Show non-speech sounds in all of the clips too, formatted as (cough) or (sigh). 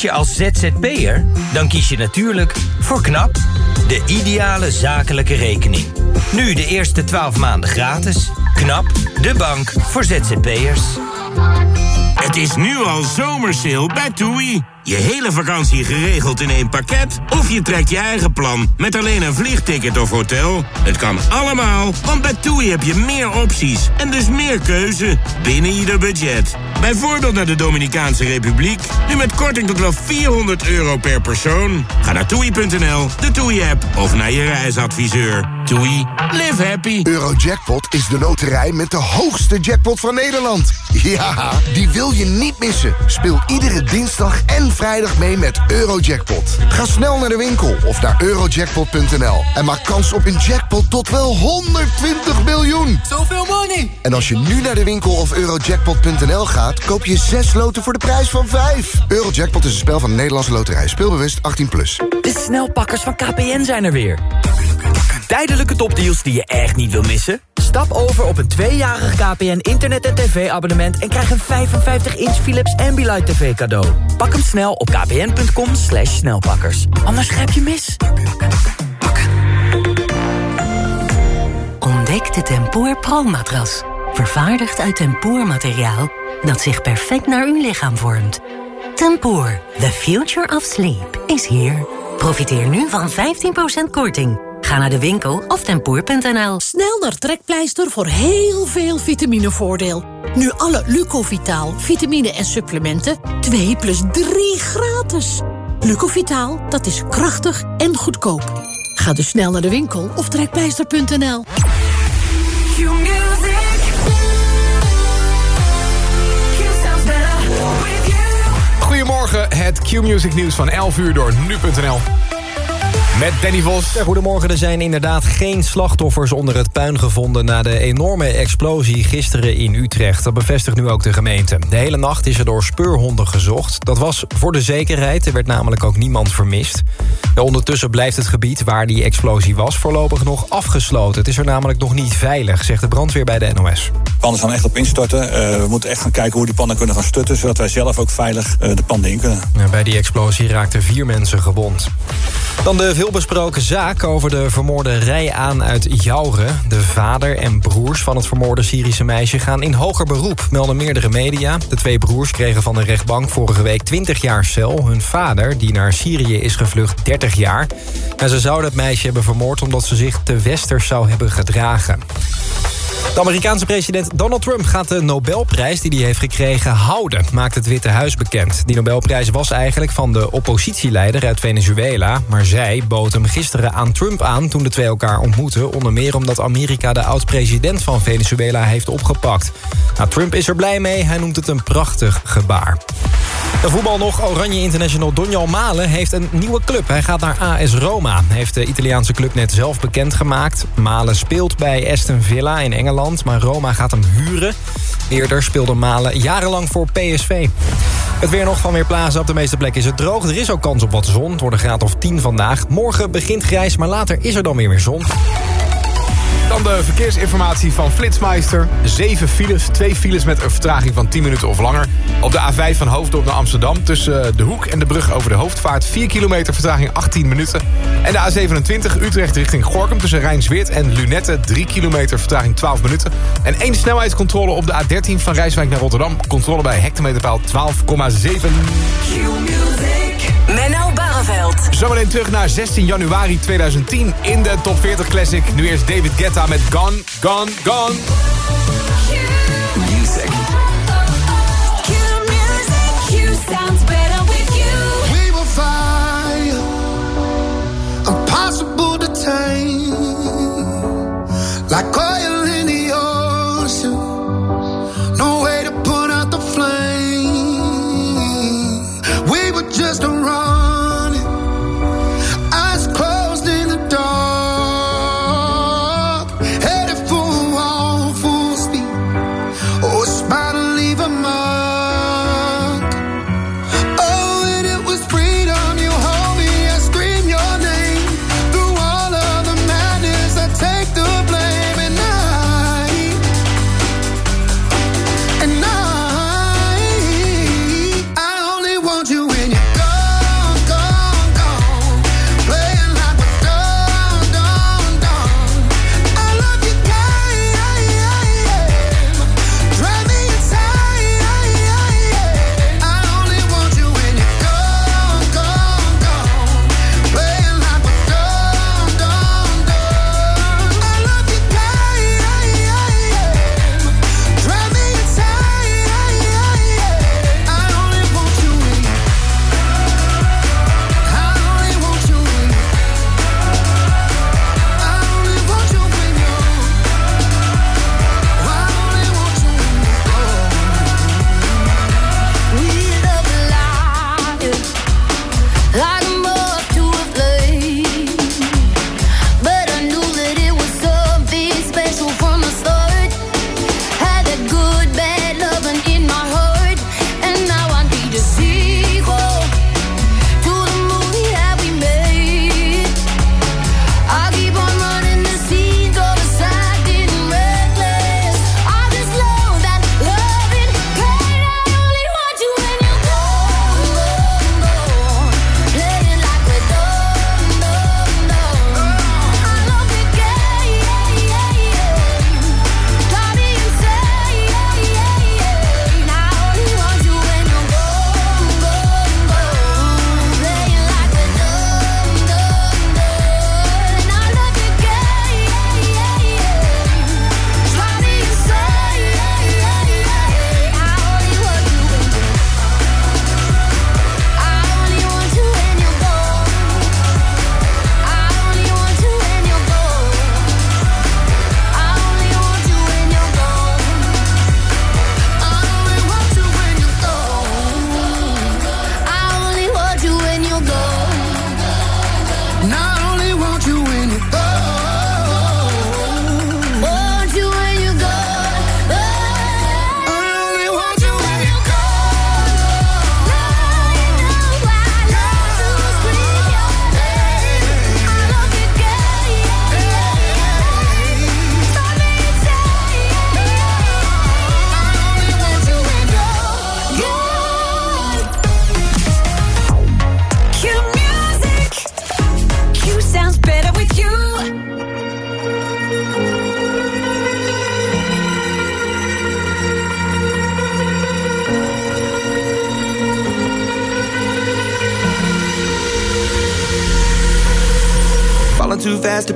Je als ZZP'er? Dan kies je natuurlijk voor KNAP, de ideale zakelijke rekening. Nu de eerste 12 maanden gratis. KNAP, de bank voor ZZP'ers. Het is nu al zomersale bij TUI. Je hele vakantie geregeld in één pakket? Of je trekt je eigen plan met alleen een vliegticket of hotel? Het kan allemaal, want bij TUI heb je meer opties en dus meer keuze binnen ieder budget. Bijvoorbeeld naar de Dominicaanse Republiek, nu met korting tot wel 400 euro per persoon. Ga naar toei.nl, de TUI-app of naar je reisadviseur. TUI, live happy. Eurojackpot is de loterij met de hoogste jackpot van Nederland. Ja, die wil je niet missen. Speel iedere dinsdag en vrijdag mee met Eurojackpot. Ga snel naar de winkel of naar eurojackpot.nl en maak kans op een jackpot tot wel 120 miljoen. Zoveel money! En als je nu naar de winkel of eurojackpot.nl gaat, koop je 6 loten voor de prijs van 5. Eurojackpot is een spel van de Nederlandse loterij. Speelbewust 18+. Plus. De snelpakkers van KPN zijn er weer. Tijdelijke topdeals die je echt niet wil missen? Stap over op een tweejarig KPN internet- en tv-abonnement... en krijg een 55-inch Philips Ambilight TV cadeau. Pak hem snel op kpn.com slash snelpakkers. Anders grijp je mis. Ontdek de Tempoor Pro-matras. Vervaardigd uit tempoormateriaal dat zich perfect naar uw lichaam vormt. Tempoor, the future of sleep, is here. Profiteer nu van 15% korting. Ga naar de winkel of tempoor.nl. Snel naar Trekpleister voor heel veel vitaminevoordeel. Nu alle Lucovitaal, vitamine en supplementen 2 plus 3 gratis. Lucovitaal, dat is krachtig en goedkoop. Ga dus snel naar de winkel of trekpleister.nl. Goedemorgen, het Q-Music nieuws van 11 uur door nu.nl. Met Danny Vos. Goedemorgen, er zijn inderdaad geen slachtoffers onder het puin gevonden... na de enorme explosie gisteren in Utrecht. Dat bevestigt nu ook de gemeente. De hele nacht is er door speurhonden gezocht. Dat was voor de zekerheid, er werd namelijk ook niemand vermist. Ondertussen blijft het gebied waar die explosie was... voorlopig nog afgesloten. Het is er namelijk nog niet veilig, zegt de brandweer bij de NOS. Pannen gaan echt op instorten. Uh, we moeten echt gaan kijken hoe die pannen kunnen gaan stutten... zodat wij zelf ook veilig uh, de panden in kunnen. Ja, bij die explosie raakten vier mensen gewond. Dan de veelbesproken zaak over de vermoorde Rij-aan uit Jouren. De vader en broers van het vermoorde Syrische meisje gaan in hoger beroep, melden meerdere media. De twee broers kregen van de rechtbank vorige week 20 jaar cel. Hun vader, die naar Syrië is gevlucht, 30 jaar. En ze zouden het meisje hebben vermoord omdat ze zich te westers zou hebben gedragen. De Amerikaanse president Donald Trump gaat de Nobelprijs die hij heeft gekregen houden, maakt het Witte Huis bekend. Die Nobelprijs was eigenlijk van de oppositieleider uit Venezuela, maar zij bood hem gisteren aan Trump aan toen de twee elkaar ontmoetten, onder meer omdat Amerika de oud-president van Venezuela heeft opgepakt. Nou, Trump is er blij mee, hij noemt het een prachtig gebaar. De voetbal nog. Oranje International Donjal Malen heeft een nieuwe club. Hij gaat naar AS Roma. Heeft de Italiaanse club net zelf bekendgemaakt. Malen speelt bij Aston Villa in Engeland, maar Roma gaat hem huren. Eerder speelde Malen jarenlang voor PSV. Het weer nog van weer plaatsen. Op de meeste plekken is het droog. Er is ook kans op wat zon. Het wordt een graad of 10 vandaag. Morgen begint grijs, maar later is er dan weer meer zon. Dan de verkeersinformatie van Flitsmeister. Zeven files, twee files met een vertraging van 10 minuten of langer. Op de A5 van Hoofddorp naar Amsterdam... tussen de Hoek en de brug over de Hoofdvaart... 4 kilometer vertraging 18 minuten. En de A27 Utrecht richting Gorkum tussen Rijnsweert en Lunette... 3 kilometer vertraging 12 minuten. En één snelheidscontrole op de A13 van Rijswijk naar Rotterdam. Controle bij hectometerpaal 12,7. Menno Barreveld. Zometeen terug naar 16 januari 2010 in de Top 40 Classic. Nu eerst David Guetta met Gone, Gone, Gone. Music. sounds better with you. We will fire, impossible to tame, like oil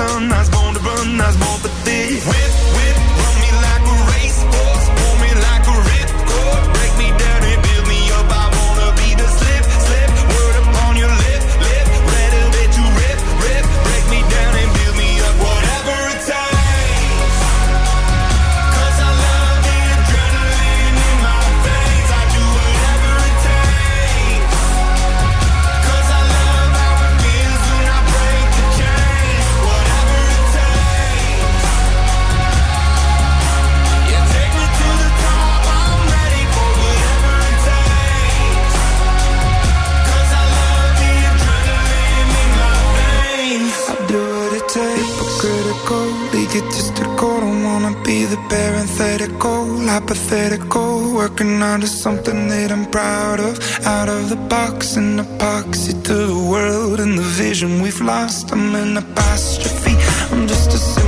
On the Working out of something that I'm proud of. Out of the box, an epoxy to the world and the vision we've lost. I'm an apostrophe. I'm just a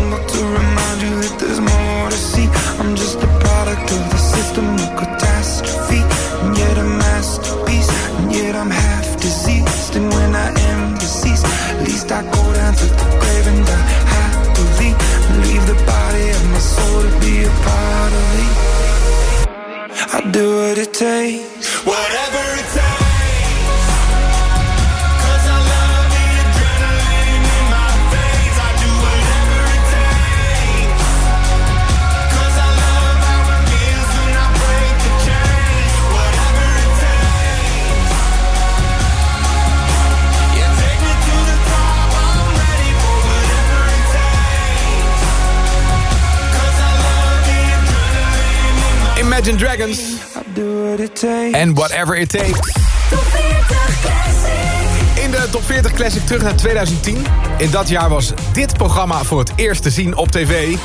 do what it takes. En Whatever It Takes. In de Top 40 Classic terug naar 2010. In dat jaar was dit programma voor het eerst te zien op tv.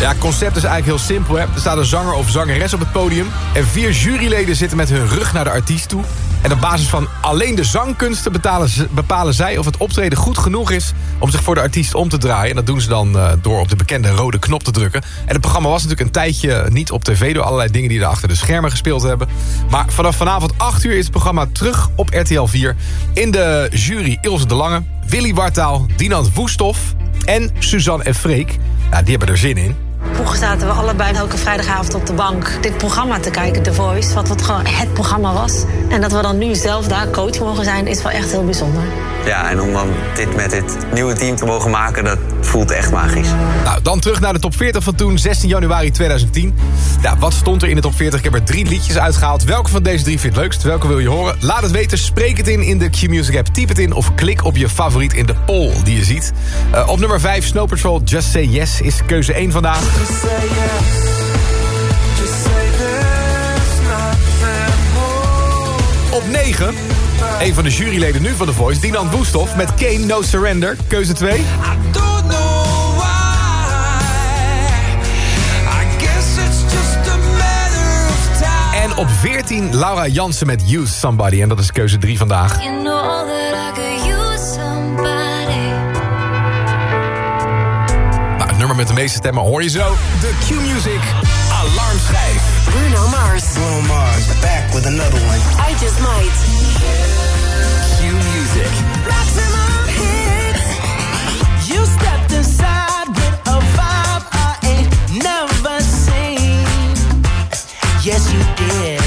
Ja, het concept is eigenlijk heel simpel. Hè? Er staat een zanger of zangeres op het podium... en vier juryleden zitten met hun rug naar de artiest toe. En op basis van alleen de zangkunsten betalen bepalen zij... of het optreden goed genoeg is om zich voor de artiest om te draaien. En dat doen ze dan eh, door op de bekende rode knop te drukken. En het programma was natuurlijk een tijdje niet op tv... door allerlei dingen die er achter de schermen gespeeld hebben. Maar vanaf vanavond 8 uur is het programma terug op RTL 4. In de jury Ilse de Lange, Willy Wartaal, Dinant Woestoff... en Suzanne en Freek. Ja, die hebben er zin in. Vroeger zaten we allebei elke vrijdagavond op de bank dit programma te kijken, The Voice. Wat het gewoon het programma was. En dat we dan nu zelf daar coach mogen zijn, is wel echt heel bijzonder. Ja, en om dan dit met dit nieuwe team te mogen maken, dat voelt echt magisch. Nou, dan terug naar de top 40 van toen, 16 januari 2010. Ja, wat stond er in de top 40? Ik heb er drie liedjes uitgehaald. Welke van deze drie vind je het leukst? Welke wil je horen? Laat het weten, spreek het in in de Q-Music app. Typ het in of klik op je favoriet in de poll die je ziet. Eh, op nummer 5, Snow Patrol, Just Say Yes is keuze 1 vandaag. Just say yes. Just say there's nothing more. Op 9, een van de juryleden nu van The Voice, Dinan Woestoff met Kane No Surrender, keuze 2. I don't know why. I guess it's just a matter of time. En op 14, Laura Jansen met Use Somebody. En dat is keuze 3 vandaag. met de meeste stemmen hoor je zo. De Q-Music Bruno Mars. Bruno Mars, back with another one. I just might. Q-Music. Maximum hits. You stepped inside with a vibe I ain't never seen. Yes, you did.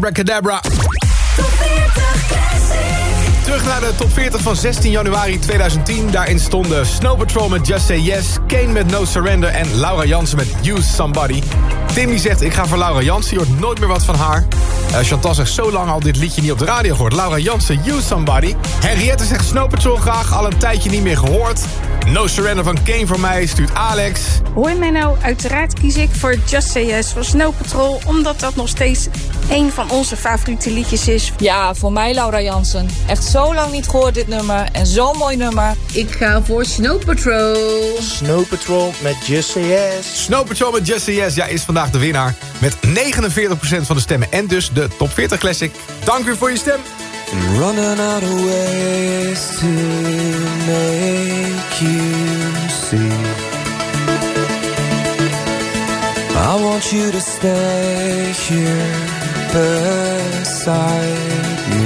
Abracadabra. Top 40 Terug naar de top 40 van 16 januari 2010. Daarin stonden Snow Patrol met Just Say Yes... Kane met No Surrender en Laura Jansen met Use Somebody. Timmy zegt, ik ga voor Laura Jansen. Je hoort nooit meer wat van haar. Uh, Chantal zegt, zo lang al dit liedje niet op de radio gehoord. Laura Jansen, Use Somebody. Henriette zegt, Snow Patrol graag. Al een tijdje niet meer gehoord. No Surrender van Kane voor mij stuurt Alex. Hoein mij nou? uiteraard kies ik voor Just Say Yes van Snow Patrol... omdat dat nog steeds een van onze favoriete liedjes is. Ja, voor mij Laura Jansen. Echt zo lang niet gehoord dit nummer en zo'n mooi nummer. Ik ga voor Snow Patrol. Snow Patrol met Just Say Yes. Snow Patrol met Just Say Yes ja, is vandaag de winnaar... met 49% van de stemmen en dus de top 40 classic. Dank u voor je stem. I'm running out of ways to make you see. I want you to stay here beside me.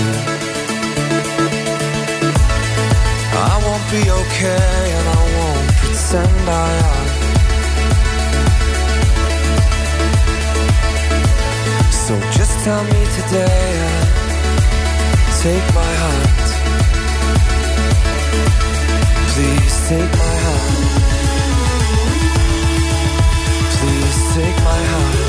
I won't be okay and I won't pretend I am. So just tell me today and take my hand. Please take my hand. Please take my hand.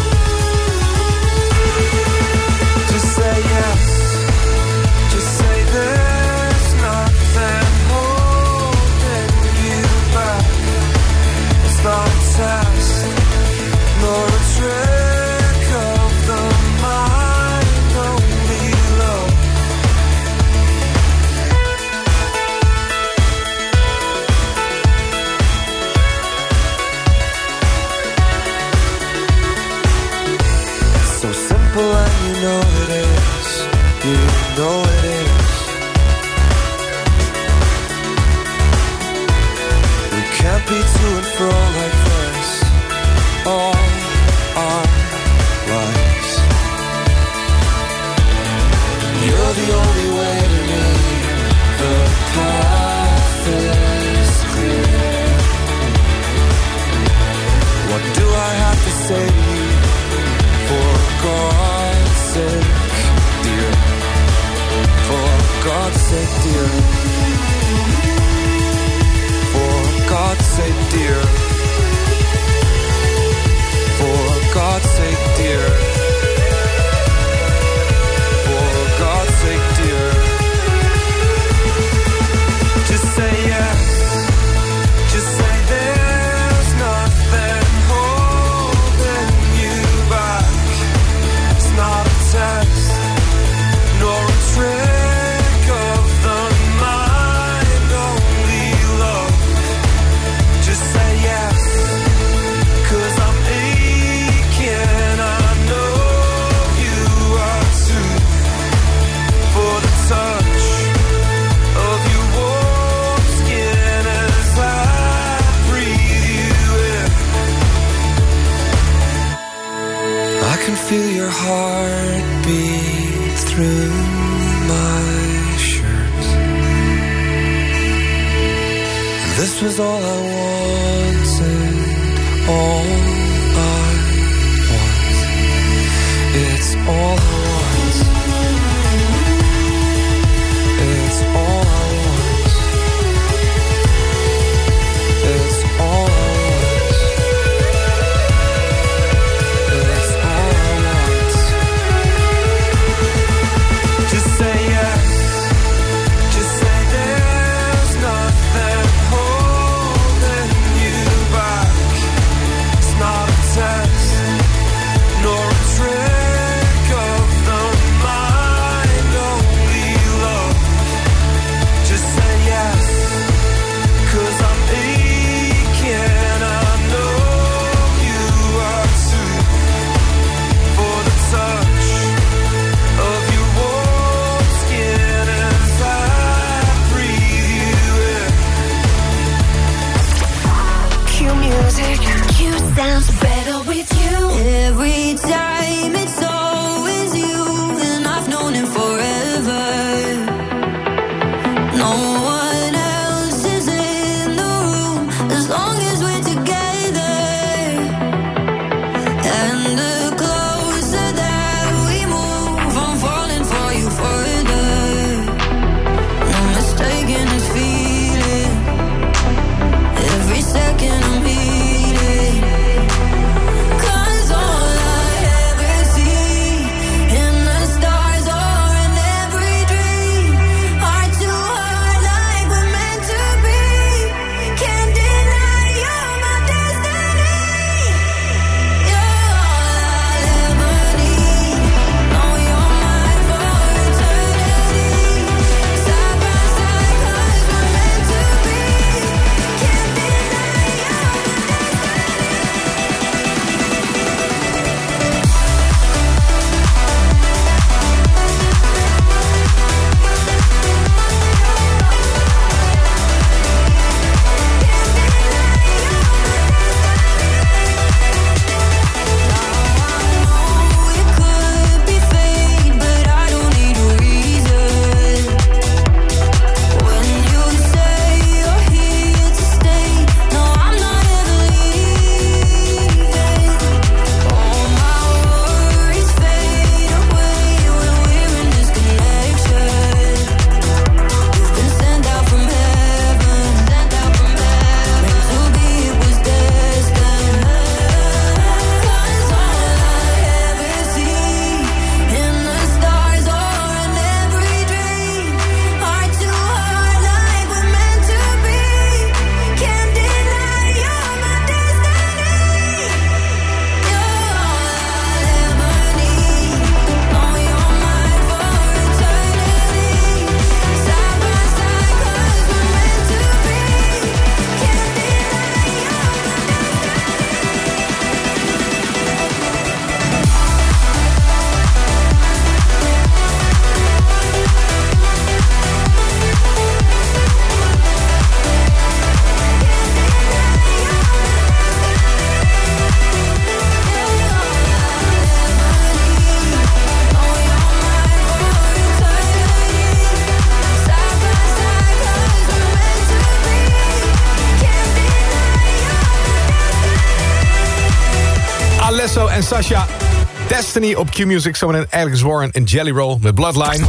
Destiny op Q-Music. Zometeen Alex Warren en Jelly Roll met Bloodline.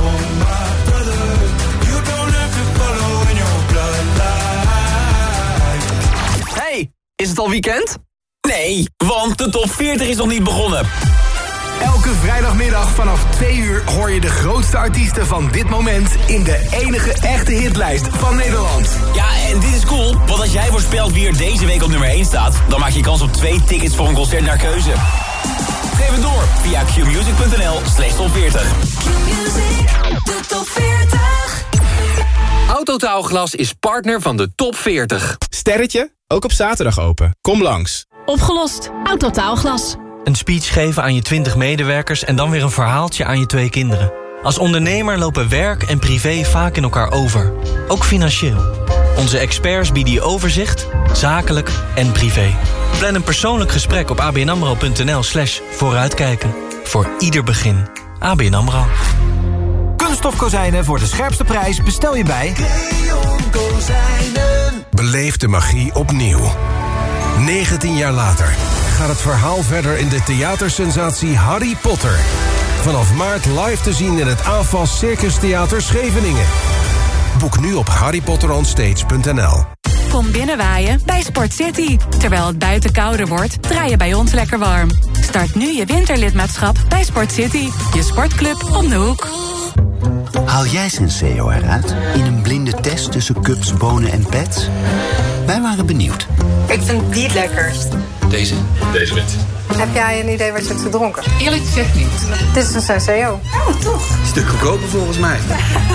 Hey, is het al weekend? Nee, want de top 40 is nog niet begonnen. Elke vrijdagmiddag vanaf 2 uur hoor je de grootste artiesten van dit moment... in de enige echte hitlijst van Nederland. Ja, en dit is cool, want als jij voorspelt wie er deze week op nummer 1 staat... dan maak je kans op twee tickets voor een concert naar keuze. Geef het door via qmusic.nl slash top 40. De top 40. Autotaalglas is partner van de top 40. Sterretje, ook op zaterdag open. Kom langs. Opgelost. Autotaalglas. Een speech geven aan je 20 medewerkers en dan weer een verhaaltje aan je twee kinderen. Als ondernemer lopen werk en privé vaak in elkaar over. Ook financieel. Onze experts bieden je overzicht, zakelijk en privé. Plan een persoonlijk gesprek op abnamro.nl slash vooruitkijken. Voor ieder begin. ABN AMRO. Kunststof kozijnen voor de scherpste prijs bestel je bij... Beleef de magie opnieuw. 19 jaar later gaat het verhaal verder in de theatersensatie Harry Potter. Vanaf maart live te zien in het AFAS Circus Theater Scheveningen. Boek nu op harrypotteronstage.nl. Kom binnenwaaien bij Sport City. Terwijl het buiten kouder wordt, draai je bij ons lekker warm. Start nu je winterlidmaatschap bij Sport City. Je sportclub om de hoek. Haal jij Senseo eruit in een blinde test tussen cups, bonen en pets? Wij waren benieuwd. Ik vind die het lekkerst. Deze? Deze wit. Heb jij een idee wat je hebt gedronken? Eerlijk gezegd niet. Dit is een Senseo. Oh, toch? Stuk goedkoper volgens mij.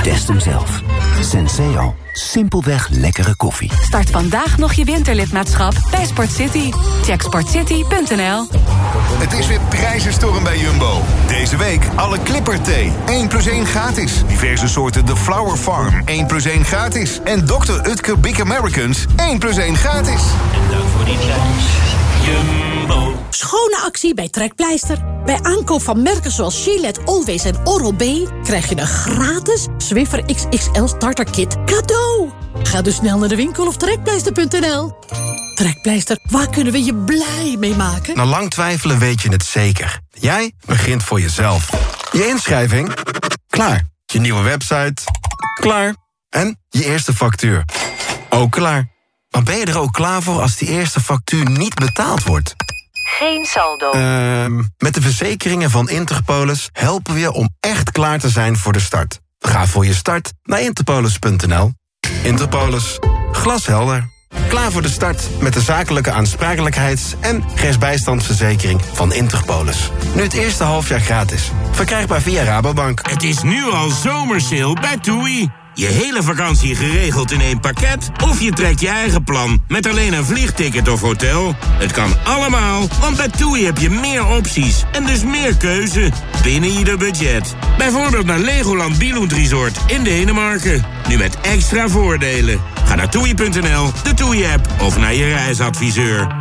Test hem zelf. Senseo. Simpelweg lekkere koffie. Start vandaag nog je winterlidmaatschap bij Sport City. Check sportcity.nl Het is weer prijzenstorm bij Jumbo. Deze week alle Clipper thee. 1 plus 1 gratis. Diverse soorten The Flower Farm. 1 plus 1 gratis. En Dr. Utker Big Americans. 1 plus 1 gratis. En dank voor die prijs. Jumbo. Schone actie bij Trekpleister. Bij aankoop van merken zoals Gillette, Always en Oral-B... krijg je een gratis Swiffer XXL Starter Kit cadeau. Ga dus snel naar de winkel of trekpleister.nl. Trekpleister, waar kunnen we je blij mee maken? Na lang twijfelen weet je het zeker. Jij begint voor jezelf. Je inschrijving? Klaar. Je nieuwe website? Klaar. En je eerste factuur? Ook klaar. Maar ben je er ook klaar voor als die eerste factuur niet betaald wordt? Geen saldo. Ehm, met de verzekeringen van Interpolis helpen we je om echt klaar te zijn voor de start. Ga voor je start naar interpolis.nl. Interpolis. Glashelder. Klaar voor de start met de zakelijke aansprakelijkheids- en rechtsbijstandsverzekering van Interpolis. Nu het eerste halfjaar gratis. Verkrijgbaar via Rabobank. Het is nu al zomersale bij TUI. Je hele vakantie geregeld in één pakket? Of je trekt je eigen plan met alleen een vliegticket of hotel? Het kan allemaal, want bij TUI heb je meer opties en dus meer keuze binnen ieder budget. Bijvoorbeeld naar Legoland Billund Resort in Denemarken. Nu met extra voordelen. Ga naar toei.nl, de TUI-app of naar je reisadviseur.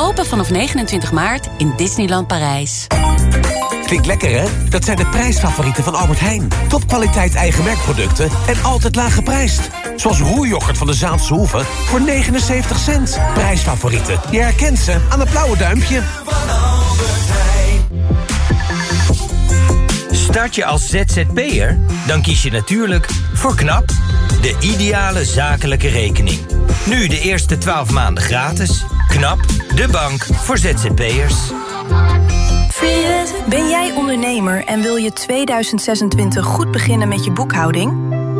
Open vanaf 29 maart in Disneyland Parijs. Klinkt lekker, hè? Dat zijn de prijsfavorieten van Albert Heijn. Topkwaliteit eigen merkproducten en altijd laag geprijsd. Zoals roerjoghurt van de Zaanse Hoeve voor 79 cent. Prijsfavorieten. Je herkent ze aan het blauwe duimpje. Start je als ZZP'er? Dan kies je natuurlijk voor KNAP, de ideale zakelijke rekening. Nu de eerste 12 maanden gratis. KNAP, de bank voor ZZP'ers. Ben jij ondernemer en wil je 2026 goed beginnen met je boekhouding?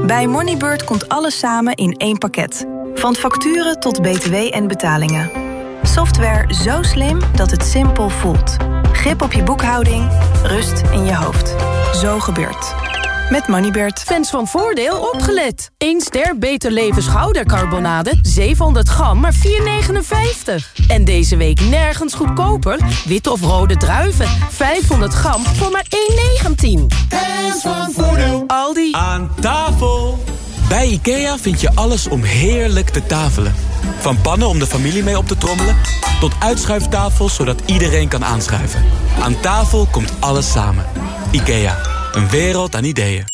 Bij Moneybird komt alles samen in één pakket. Van facturen tot btw en betalingen. Software zo slim dat het simpel voelt. Grip op je boekhouding, rust in je hoofd. Zo gebeurt. Met Moneybird. Fans van Voordeel opgelet. 1 ster Beter Leven schoudercarbonade. 700 gram, maar 4,59. En deze week nergens goedkoper. Witte of rode druiven. 500 gram voor maar 1,19. Fans van Voordeel. Aldi. Aan tafel. Bij IKEA vind je alles om heerlijk te tafelen. Van pannen om de familie mee op te trommelen... tot uitschuiftafels zodat iedereen kan aanschuiven. Aan tafel komt alles samen. IKEA, een wereld aan ideeën.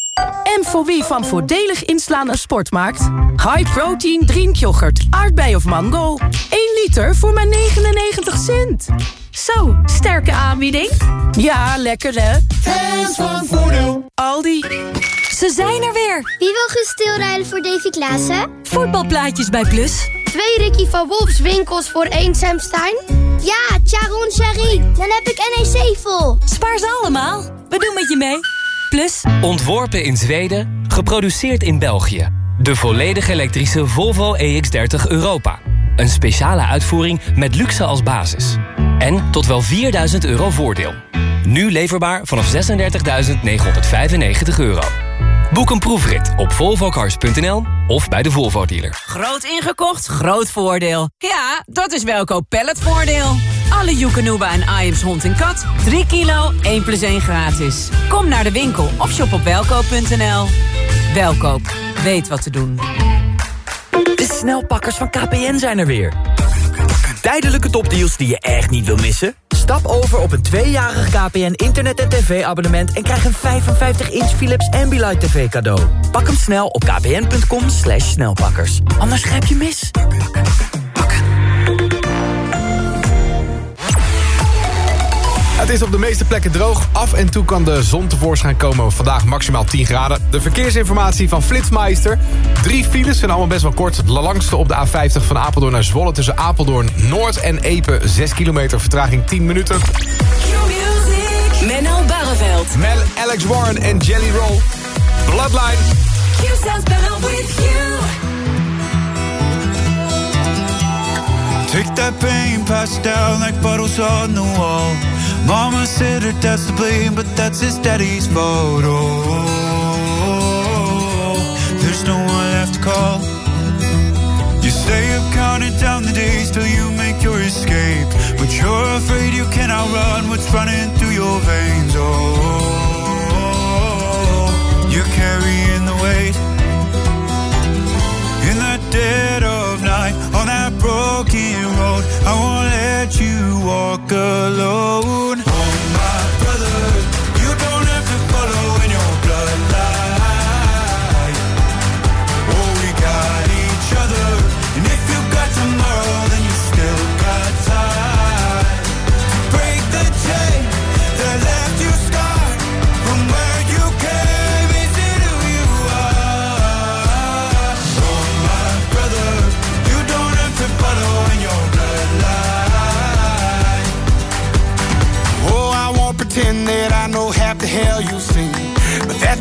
En voor wie van voordelig inslaan een sport maakt? High protein drinkyoghurt, aardbei of mango. 1 liter voor maar 99 cent. Zo, sterke aanbieding. Ja, lekker hè? Hands van Voordeel. Aldi. Ze zijn er weer. Wie wil gaan stilrijden voor Davy Klaassen? Voetbalplaatjes bij Plus. Twee Ricky van Wolfs winkels voor één Sam Stein? Ja, Charon Sherry. Dan heb ik NEC vol. Spaar ze allemaal. We doen met je mee. Plus. Ontworpen in Zweden, geproduceerd in België. De volledig elektrische Volvo EX30 Europa. Een speciale uitvoering met luxe als basis. En tot wel 4000 euro voordeel. Nu leverbaar vanaf 36.995 euro. Boek een proefrit op volvocars.nl of bij de Volvo dealer. Groot ingekocht, groot voordeel. Ja, dat is Welkoop Palletvoordeel. Alle Joekanuba en Iams hond en kat. 3 kilo, 1 plus 1 gratis. Kom naar de winkel of shop op welkoop.nl. Welkoop, weet wat te doen. De snelpakkers van KPN zijn er weer. Tijdelijke topdeals die je echt niet wil missen? Stap over op een tweejarig KPN internet- en tv-abonnement... en krijg een 55-inch Philips Ambilight TV cadeau. Pak hem snel op kpn.com snelpakkers. Anders grijp je mis. Het is op de meeste plekken droog. Af en toe kan de zon tevoorschijn komen. Vandaag maximaal 10 graden. De verkeersinformatie van Flitsmeister. Drie files zijn allemaal best wel kort. De langste op de A50 van Apeldoorn naar Zwolle... tussen Apeldoorn Noord en Epe. 6 kilometer, vertraging 10 minuten. Menno Barreveld. Mel, Alex Warren en Jelly Roll. Bloodline. Q sounds better with you. Take that pain, pass it down like bottles on the wall. Mama said her dad's to blame, but that's his daddy's fault. Oh, there's no one left to call. You say you've counted down the days till you make your escape, but you're afraid you cannot run what's running through your veins. Oh, you're carrying the weight in the dead of night on that broken road. I won't let you walk alone.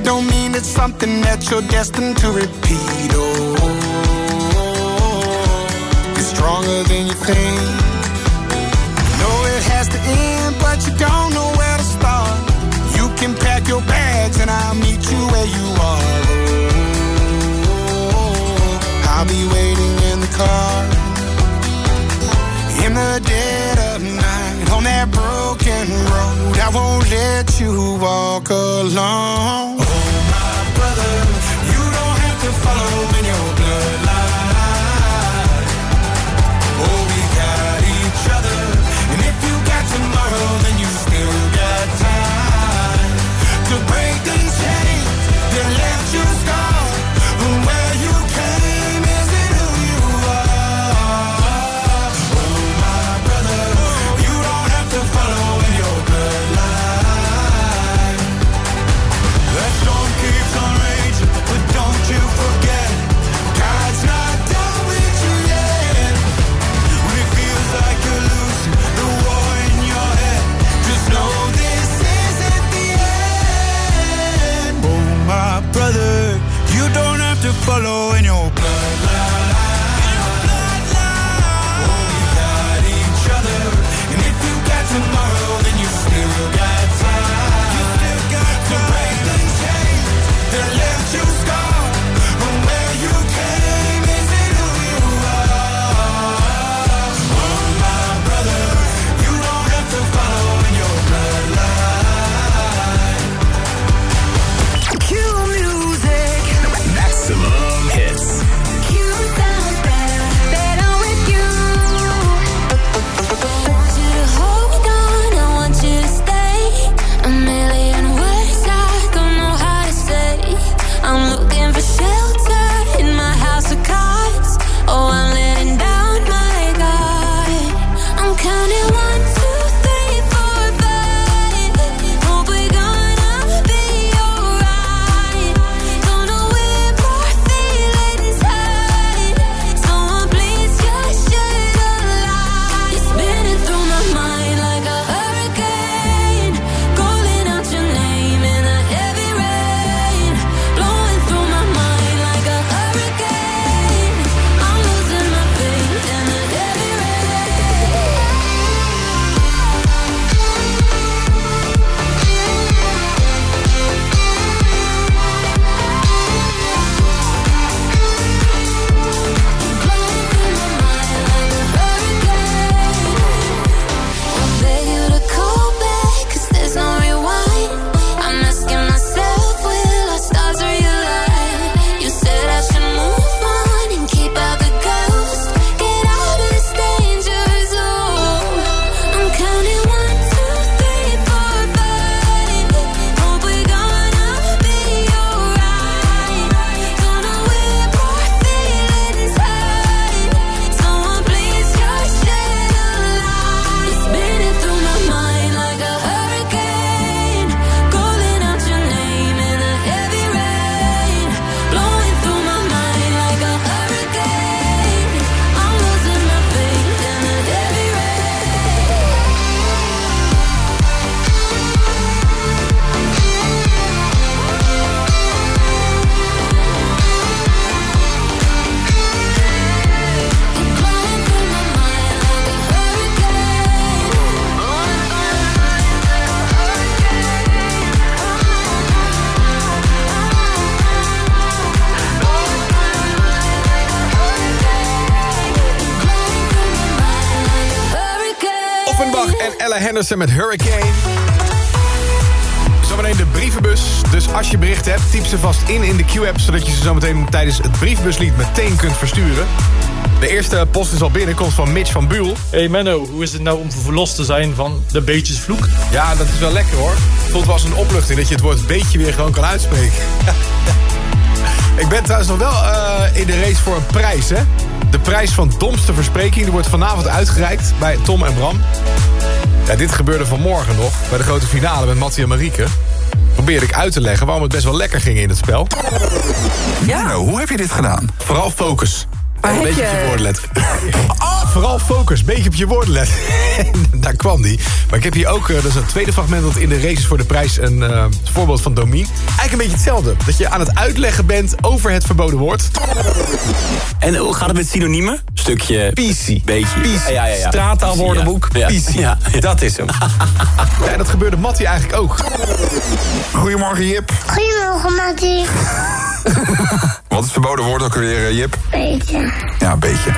Don't mean it's something that you're destined to repeat. Oh, it's stronger than you think. Know it has to end, but you don't know where to start. You can pack your bags and I'll meet you where you are. Oh, I'll be waiting in the car in the dead of night on that broken road. I won't let you walk alone. Follow Anderson met Hurricane. Zometeen de brievenbus. Dus als je berichten hebt, typ ze vast in in de Q-app... zodat je ze zometeen tijdens het brievenbuslied meteen kunt versturen. De eerste post is al binnen, komt van Mitch van Buul. Hey Menno, hoe is het nou om verlost te zijn van de beetjesvloek? Ja, dat is wel lekker hoor. Voelt wel als een opluchting dat je het woord beetje weer gewoon kan uitspreken. (laughs) Ik ben trouwens nog wel eh, in de race voor een prijs, hè? De prijs van domste verspreking. Die wordt vanavond uitgereikt bij Tom en Bram. Ja, dit gebeurde vanmorgen nog, bij de grote finale met Mattie en Marieke. Probeerde ik uit te leggen waarom het best wel lekker ging in het spel. Ja. hoe heb je dit gedaan? Vooral focus. Een heb beetje je- op je woorden letten. Oh, (laughs) vooral focus, beetje op je woorden letten. (laughs) Daar kwam die. Maar ik heb hier ook, eh, dat is een tweede fragment... dat in de races voor de prijs een eh, voorbeeld van Domien. Eigenlijk een beetje hetzelfde. Dat je aan het uitleggen bent over het verboden woord. En hoe gaat het met synoniemen? Stukje... PC. Beetje. PC. Ja, ja, ja. Straattaalwoordenboek. Ja. PC. Ja, dat is hem. (laughs) Ja, dat gebeurde Mattie eigenlijk ook. Goedemorgen Jip. Goedemorgen, Mattie. Wat is het verboden woord ook alweer, eh, Jip? Beetje. Ja, beetje.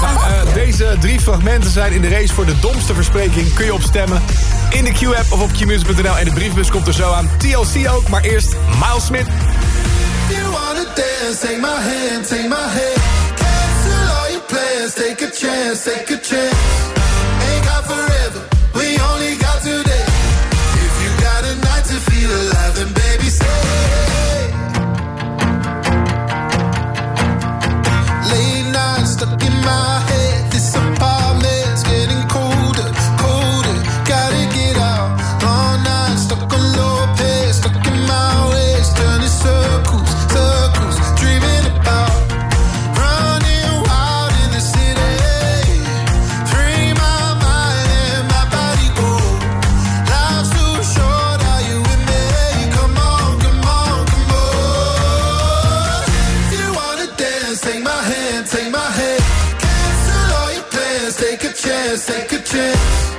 Nou, eh, deze drie fragmenten zijn in de race voor de domste verspreking. Kun je op stemmen in de Q-app of op qmusic.nl. En de briefbus komt er zo aan. TLC ook, maar eerst Miles Smith. You wanna dance, take my hand, take my hand. Cancel all your plans, take a chance, take a chance. Ain't got forever, we only my take a chance.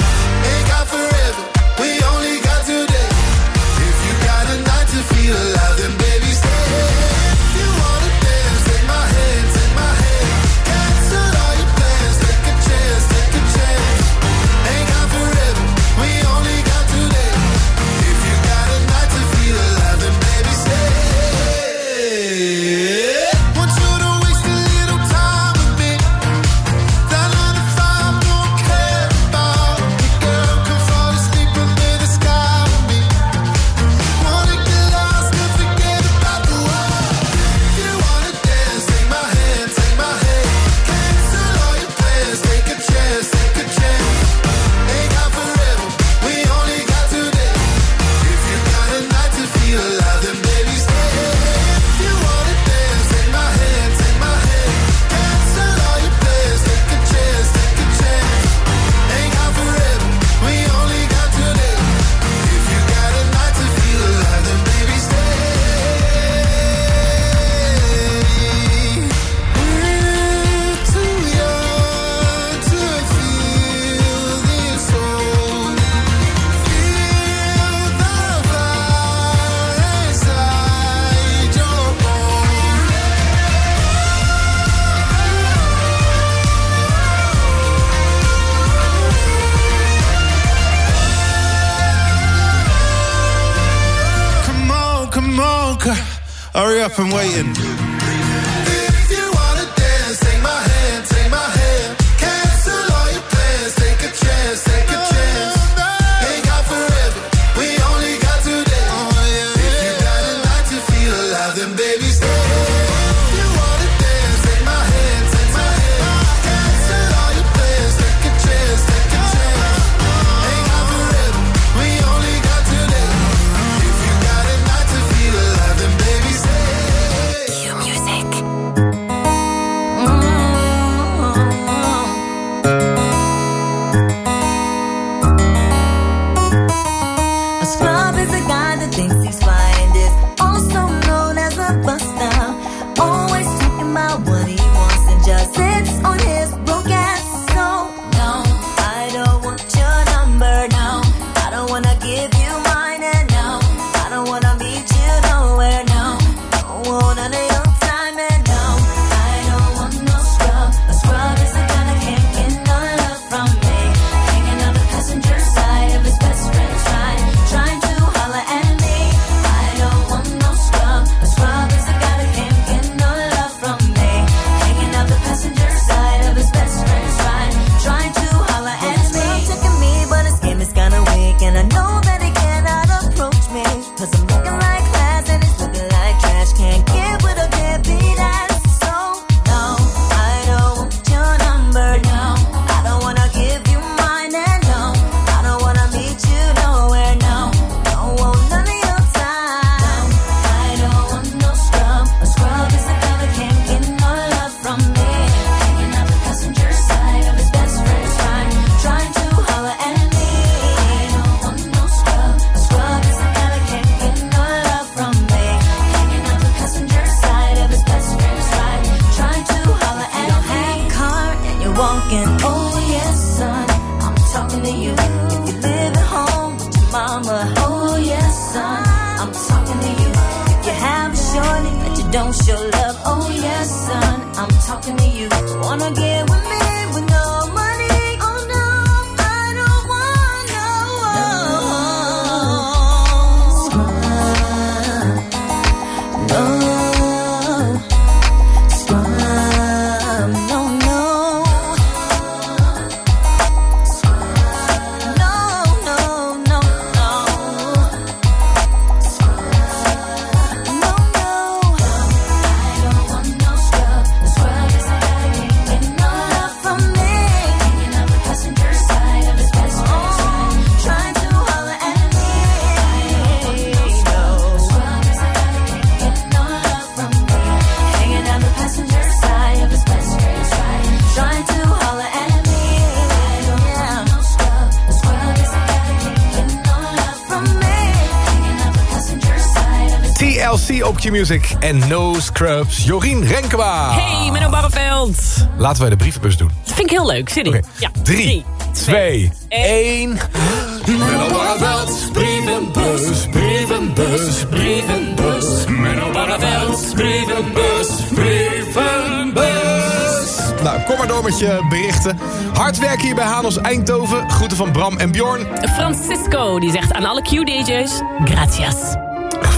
Q-Music en No Scrubs. Jorien Renkema. Hey, Menno Barreveld. Laten wij de brievenbus doen. Dat vind ik heel leuk. Zin in. Ja. Drie, twee, één. Menno Barreveld, brievenbus, brievenbus, brievenbus. Menno Barreveld, brievenbus, brievenbus. Nou, kom maar door met je berichten. Hard werken hier bij Hanos Eindhoven. Groeten van Bram en Bjorn. Francisco, die zegt aan alle Q-DJ's, gracias.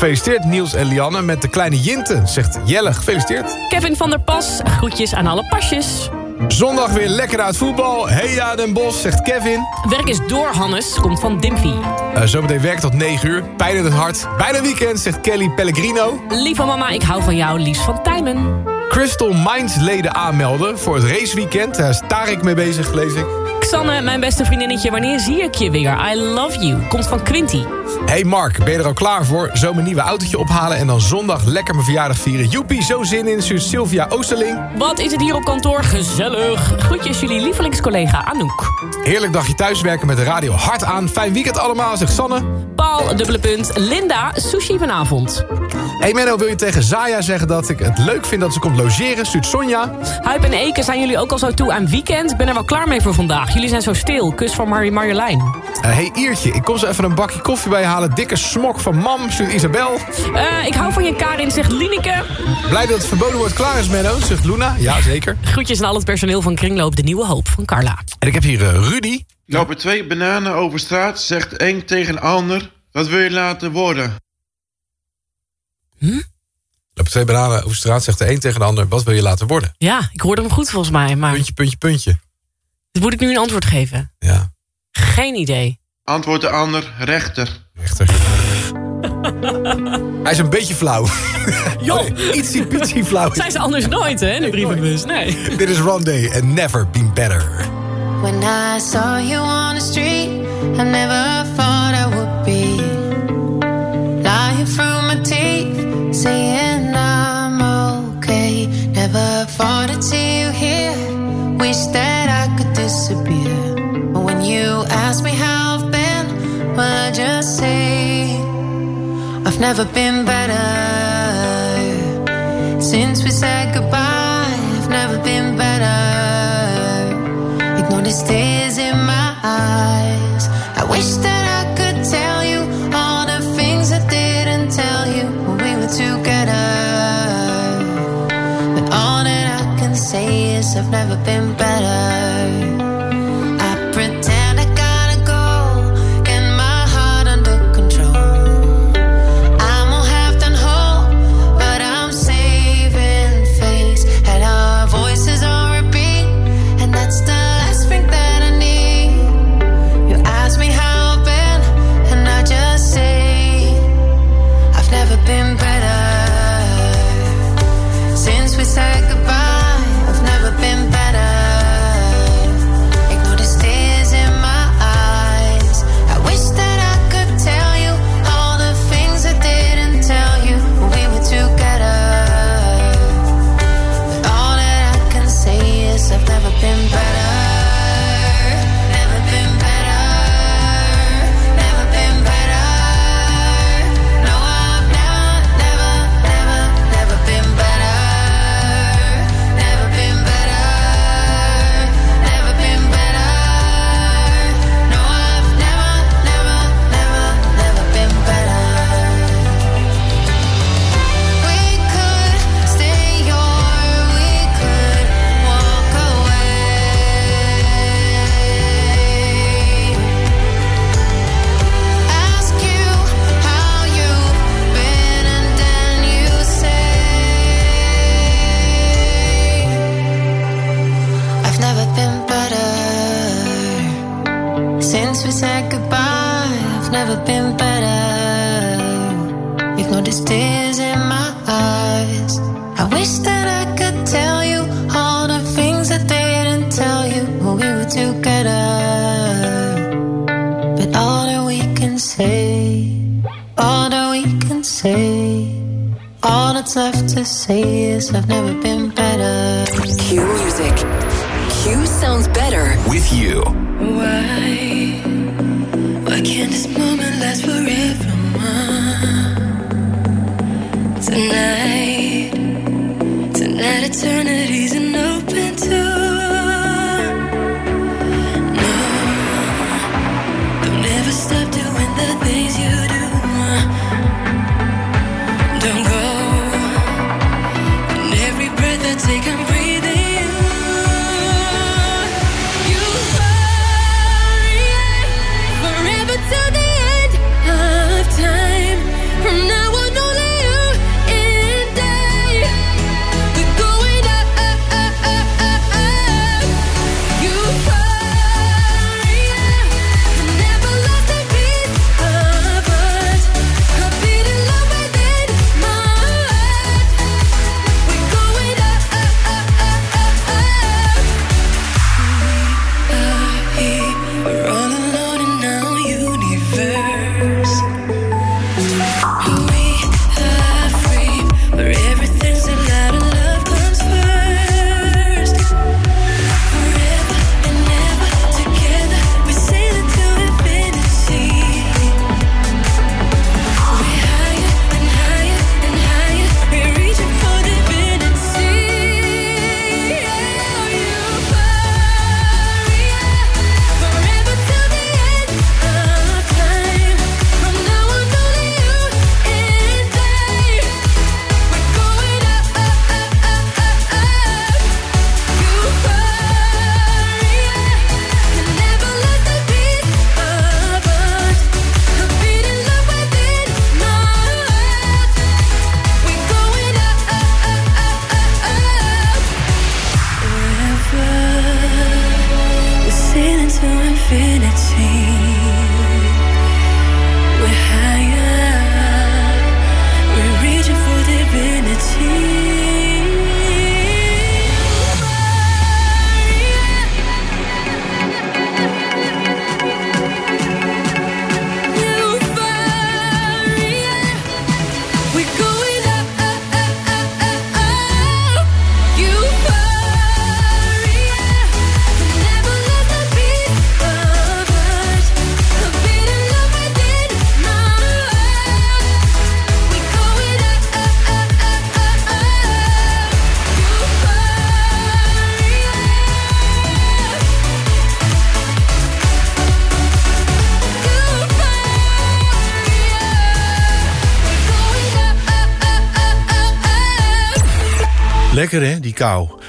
Gefeliciteerd Niels en Lianne met de kleine Jinte, zegt Jelle. Gefeliciteerd. Kevin van der Pas, groetjes aan alle pasjes. Zondag weer lekker uit voetbal. Hey ja, Den Bos, zegt Kevin. Werk is door, Hannes, komt van Dimpy. Eh, zometeen werk tot 9 uur. Pijn in het hart. Bijna weekend, zegt Kelly Pellegrino. Lieve mama, ik hou van jou, Lies van Tijmen. Crystal Minds leden aanmelden voor het raceweekend. Daar is Tarek mee bezig, lees ik. Xanne, mijn beste vriendinnetje, wanneer zie ik je weer? I love you. Komt van Quinty. Hey Mark, ben je er al klaar voor? Zo mijn nieuwe autootje ophalen en dan zondag lekker mijn verjaardag vieren. Joepie, zo zin in, stuurt Sylvia Oosterling. Wat is het hier op kantoor gezellig. Groetjes jullie lievelingscollega Anouk. Heerlijk dagje thuiswerken met de radio hard aan. Fijn weekend allemaal, zegt Sanne. Paul, dubbele punt. Linda, sushi vanavond. Hey Menno, wil je tegen Zaya zeggen dat ik het leuk vind dat ze komt logeren? Stuurt Sonja. Huip en Eken, zijn jullie ook al zo toe aan weekend? Ik ben er wel klaar mee voor vandaag. Jullie zijn zo stil. Kus van Marie Marjolein. Uh, hey Iertje, ik kom zo even een bakje koffie bij je halen. Dikke smok van mam, stuurt Isabel. Uh, ik hou van je Karin, zegt Lineke. Blij dat het verboden wordt klaar is, Menno, zegt Luna. Ja, zeker. Groetjes aan al het personeel van Kringloop, de nieuwe hoop van Carla. En ik heb hier uh, Rudy. Lopen twee bananen over straat, zegt een tegen ander... Wat wil je laten worden? Hm? Lopen twee bananen over straat, zegt de een tegen de ander... Wat wil je laten worden? Ja, ik hoorde hem goed volgens mij, maar... Puntje, puntje, puntje. Dus moet ik nu een antwoord geven? Ja. Geen idee. Antwoord de ander, rechter. Rechter. (laughs) Hij is een beetje flauw. (laughs) Joh. Oh, nee, ietsie pietsie flauw. Zijn ze anders nooit, hè, in de brievenbus? Nee. Dit is Rondé and Never Been Better. When I saw you on the street, I never thought See you here. Wish that I could disappear. But when you ask me how I've been, well, I just say I've never been better. Since we said goodbye, never been better. Ignore these tears in my eyes. I wish that I could tell you all the things that they didn't tell you when we were together. But all that we can say, all that we can say, all that's left to say is I've never been better. Q Music. Q sounds better With you. Why? eternity.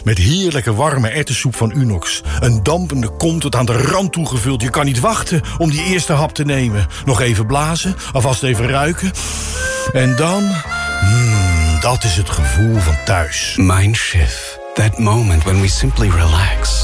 Met heerlijke warme erwtensoep van Unox. Een dampende kom tot aan de rand toegevuld. Je kan niet wachten om die eerste hap te nemen. Nog even blazen, alvast even ruiken. En dan... Mmm, dat is het gevoel van thuis. Mindshift. That moment when we simply relax.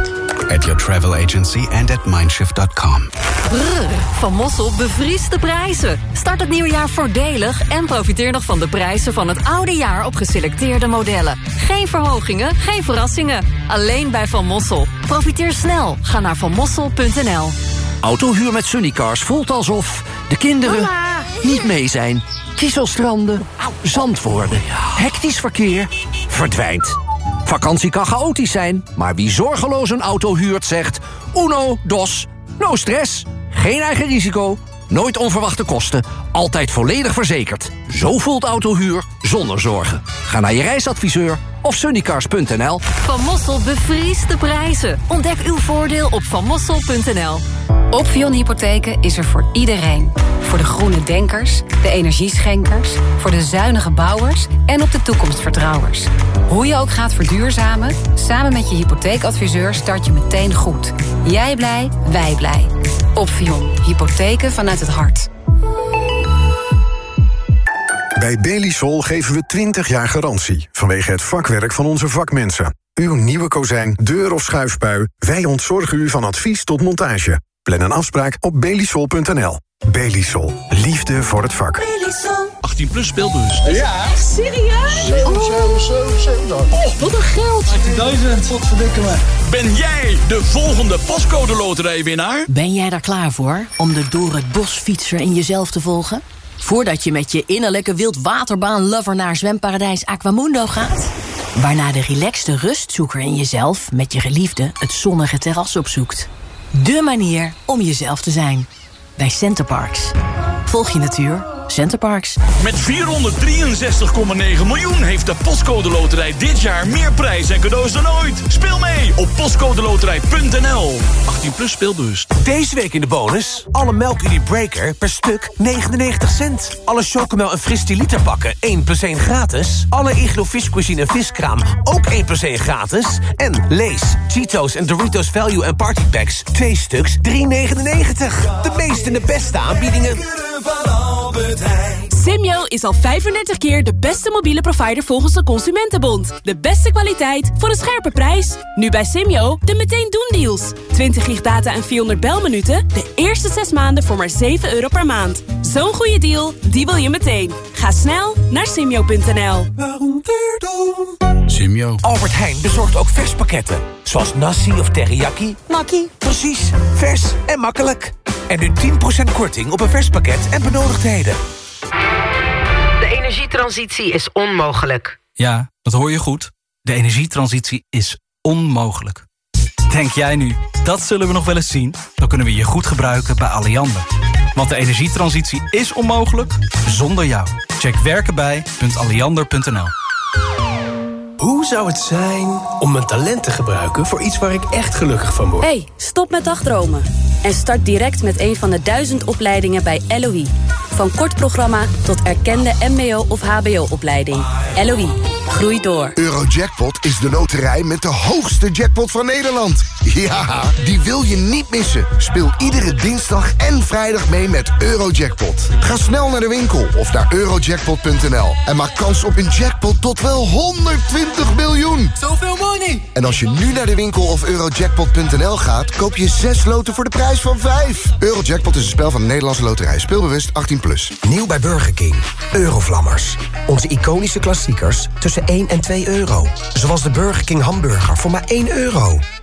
At your travel agency and at mindshift.com. Brrr, van Mossel bevriest de prijzen. Start het nieuwe jaar voordelig en profiteer nog van de prijzen van het oude jaar op geselecteerde modellen. Geen verhogingen, geen verrassingen. Alleen bij Van Mossel. Profiteer snel. Ga naar vanmossel.nl. Autohuur met Sunnycars voelt alsof de kinderen niet mee zijn. Kieselstranden, zand worden, hectisch verkeer, verdwijnt. Vakantie kan chaotisch zijn, maar wie zorgeloos een auto huurt zegt... uno, dos, no stress, geen eigen risico, nooit onverwachte kosten... altijd volledig verzekerd. Zo voelt autohuur zonder zorgen. Ga naar je reisadviseur of sunnycars.nl. Van Mossel bevriest de prijzen. Ontdek uw voordeel op vanmossel.nl. Opvion Hypotheken is er voor iedereen. Voor de groene denkers, de energieschenkers, voor de zuinige bouwers en op de toekomstvertrouwers. Hoe je ook gaat verduurzamen, samen met je hypotheekadviseur start je meteen goed. Jij blij, wij blij. Opvion Hypotheken vanuit het hart. Bij Belisol geven we 20 jaar garantie vanwege het vakwerk van onze vakmensen. Uw nieuwe kozijn, deur of schuifpui, wij ontzorgen u van advies tot montage. Plan een afspraak op belisol.nl. Belisol, liefde voor het vak. 18 plus speelbus. Ja. Echt serieus? 7, 7, 7, 7. Oh, wat een geld. 18.000. Wat verdikken me. Ben jij de volgende pascode loterijwinnaar? Ben jij daar klaar voor om de door het bos fietser in jezelf te volgen? Voordat je met je innerlijke wildwaterbaan-lover naar zwemparadijs Aquamundo gaat? Waarna de relaxte rustzoeker in jezelf met je geliefde het zonnige terras opzoekt. De manier om jezelf te zijn. Bij Centerparks. Volg je natuur. Centerparks. Met 463,9 miljoen heeft de Postcode Loterij dit jaar meer prijs en cadeaus dan ooit. Speel mee op postcodeloterij.nl. 18 plus speelbewust. Deze week in de bonus. Alle melk Breaker per stuk 99 cent. Alle chocomel en fris liter pakken 1 plus 1 gratis. Alle Iglo viscuisine en viskraam ook 1 plus 1 gratis. En Lees, Cheetos en Doritos Value en Party Packs 2 stuks 3,99. De meeste en de beste aanbiedingen. Simyo is al 35 keer de beste mobiele provider volgens de Consumentenbond. De beste kwaliteit voor een scherpe prijs. Nu bij Simyo de meteen doen deals. 20 gig data en 400 belminuten. De eerste 6 maanden voor maar 7 euro per maand. Zo'n goede deal, die wil je meteen. Ga snel naar simyo.nl. Simio. Albert Heijn bezorgt ook verspakketten. Zoals nasi of teriyaki. Makkie. Precies, vers en makkelijk. En nu 10% korting op een verspakket en benodigdheden. De energietransitie is onmogelijk. Ja, dat hoor je goed. De energietransitie is onmogelijk. Denk jij nu, dat zullen we nog wel eens zien? Dan kunnen we je goed gebruiken bij Alliander. Want de energietransitie is onmogelijk zonder jou. Check werkenbij.alliander.nl Hoe zou het zijn om mijn talent te gebruiken voor iets waar ik echt gelukkig van word? Hey, stop met dagdromen. En start direct met een van de duizend opleidingen bij LOE. Van kort programma tot erkende mbo- of hbo-opleiding. LOE, groei door. Eurojackpot is de loterij met de hoogste jackpot van Nederland. Ja, die wil je niet missen. Speel iedere dinsdag en vrijdag mee met Eurojackpot. Ga snel naar de winkel of naar eurojackpot.nl en maak kans op een jackpot tot wel 120 miljoen. Zoveel money! En als je nu naar de winkel of eurojackpot.nl gaat, koop je 6 loten voor de prijs van 5. Eurojackpot is een spel van de Nederlandse Loterij. Speelbewust 18+. Plus. Nieuw bij Burger King. Eurovlammers. Onze iconische klassiekers tussen 1 en 2 euro. Zoals de Burger King hamburger voor maar 1 euro.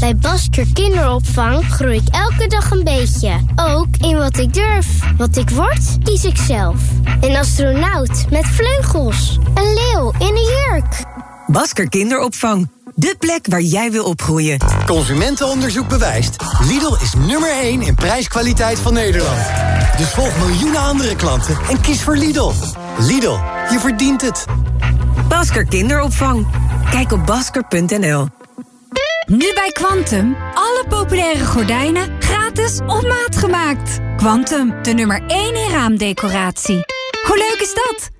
Bij Basker Kinderopvang groei ik elke dag een beetje. Ook in wat ik durf. Wat ik word, kies ik zelf. Een astronaut met vleugels. Een leeuw in een jurk. Basker Kinderopvang. De plek waar jij wil opgroeien. Consumentenonderzoek bewijst. Lidl is nummer 1 in prijskwaliteit van Nederland. Dus volg miljoenen andere klanten en kies voor Lidl. Lidl, je verdient het. Basker Kinderopvang. Kijk op basker.nl. Nu bij Quantum. Alle populaire gordijnen gratis op maat gemaakt. Quantum, de nummer 1 in raamdecoratie. Hoe leuk is dat?